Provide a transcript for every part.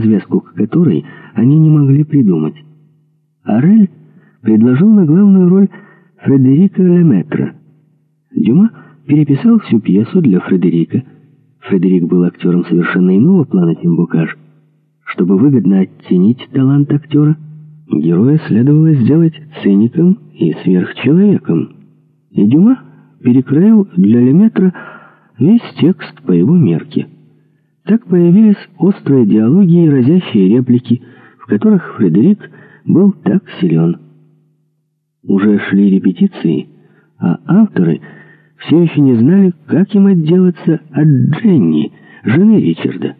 развязку к которой они не могли придумать. Арель предложил на главную роль Фредерика Леметра. Дюма переписал всю пьесу для Фредерика. Фредерик был актером совершенно иного плана, чем Букаш. Чтобы выгодно оттенить талант актера, героя следовало сделать циником и сверхчеловеком. И Дюма перекроил для Леметра весь текст по его мерке. Так появились острые диалоги и разящие реплики, в которых Фредерик был так силен. Уже шли репетиции, а авторы все еще не знали, как им отделаться от Дженни, жены Ричарда.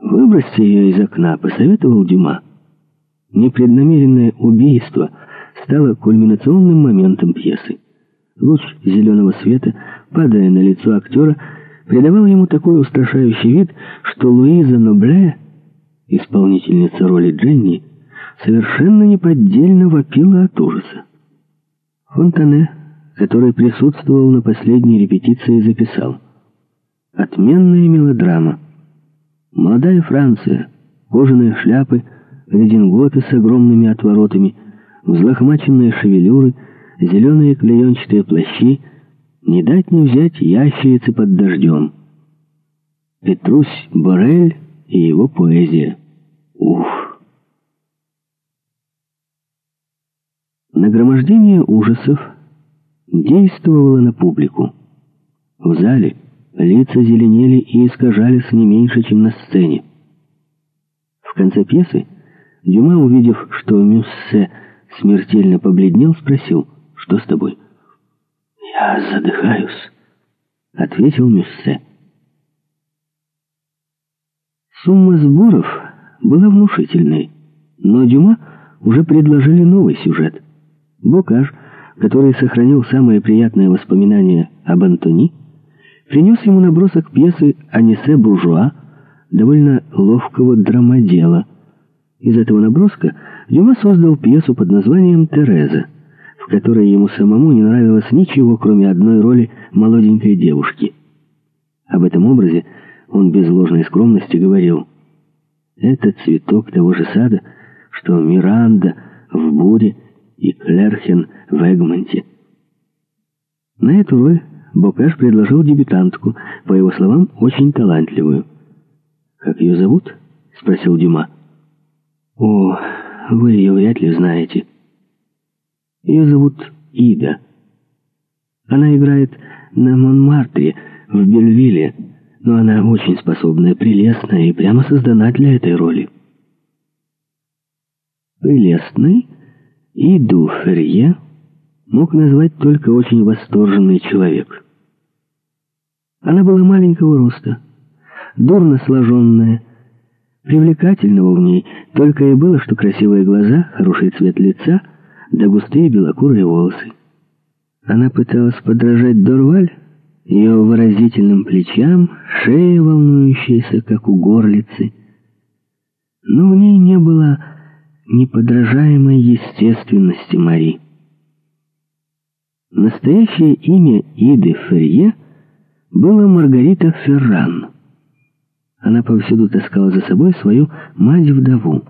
«Выбросьте ее из окна», — посоветовал Дюма. Непреднамеренное убийство стало кульминационным моментом пьесы. Луч зеленого света, падая на лицо актера, придавал ему такой устрашающий вид, что Луиза Нобле, исполнительница роли Дженни, совершенно неподдельно вопила от ужаса. Фонтане, который присутствовал на последней репетиции, записал «Отменная мелодрама. Молодая Франция, кожаные шляпы, рединготы с огромными отворотами, взлохмаченные шевелюры, зеленые клеенчатые плащи, не дать не взять ящерицы под дождем. Петрусь Борель и его поэзия. Уф! Нагромождение ужасов действовало на публику. В зале лица зеленели и искажались не меньше, чем на сцене. В конце пьесы Дюма, увидев, что Мюссе смертельно побледнел, спросил, «Что с тобой?» «Я задыхаюсь», — ответил Мюссе. Сумма сборов была внушительной, но Дюма уже предложили новый сюжет. Бокаж, который сохранил самые приятные воспоминания об Антони, принес ему набросок пьесы «Анисе Буржуа», довольно ловкого драмодела. Из этого наброска Дюма создал пьесу под названием «Тереза», в которой ему самому не нравилось ничего, кроме одной роли молоденькой девушки. Об этом образе он без ложной скромности говорил «Это цветок того же сада, что Миранда в буре и Клерхен в Эгмонте». На эту роль Бокаш предложил дебютантку, по его словам, очень талантливую. «Как ее зовут?» — спросил Дюма. «О, вы ее вряд ли знаете». Ее зовут Ида. Она играет на Монмартре в Бельвилле, но она очень способная, прелестная и прямо создана для этой роли. Прелестной Иду Ферье мог назвать только очень восторженный человек. Она была маленького роста, дурно сложенная, привлекательного в ней только и было, что красивые глаза, хороший цвет лица — да густые белокурые волосы. Она пыталась подражать Дорваль, ее выразительным плечам, шея волнующаяся, как у горлицы. Но в ней не было неподражаемой естественности Мари. Настоящее имя Иды Ферье было Маргарита Ферран. Она повсюду таскала за собой свою мать-вдову.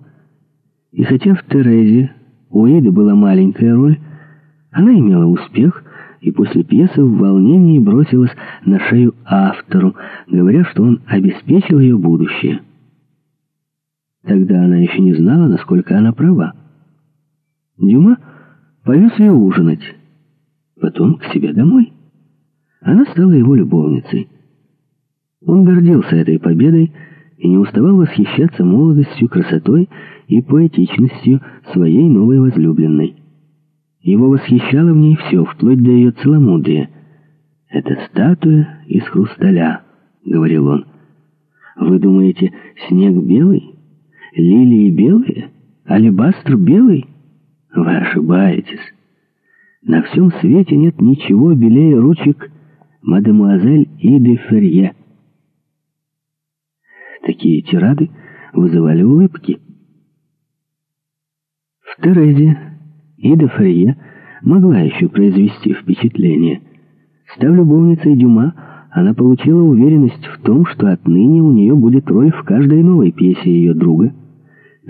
И хотя в Терезе у Эйды была маленькая роль, она имела успех, и после пьесы в волнении бросилась на шею автору, говоря, что он обеспечил ее будущее. Тогда она еще не знала, насколько она права. Дюма повез ее ужинать, потом к себе домой. Она стала его любовницей. Он гордился этой победой и не уставал восхищаться молодостью, красотой и поэтичностью своей новой возлюбленной. Его восхищало в ней все, вплоть до ее целомудрия. «Это статуя из хрусталя», — говорил он. «Вы думаете, снег белый? Лилии белые? Алебастр белый? Вы ошибаетесь. На всем свете нет ничего белее ручек мадемуазель Иды Ферье». Такие тирады вызывали улыбки. В Терезе Ида Фрие могла еще произвести впечатление. Став любовницей Дюма, она получила уверенность в том, что отныне у нее будет роль в каждой новой пьесе ее друга —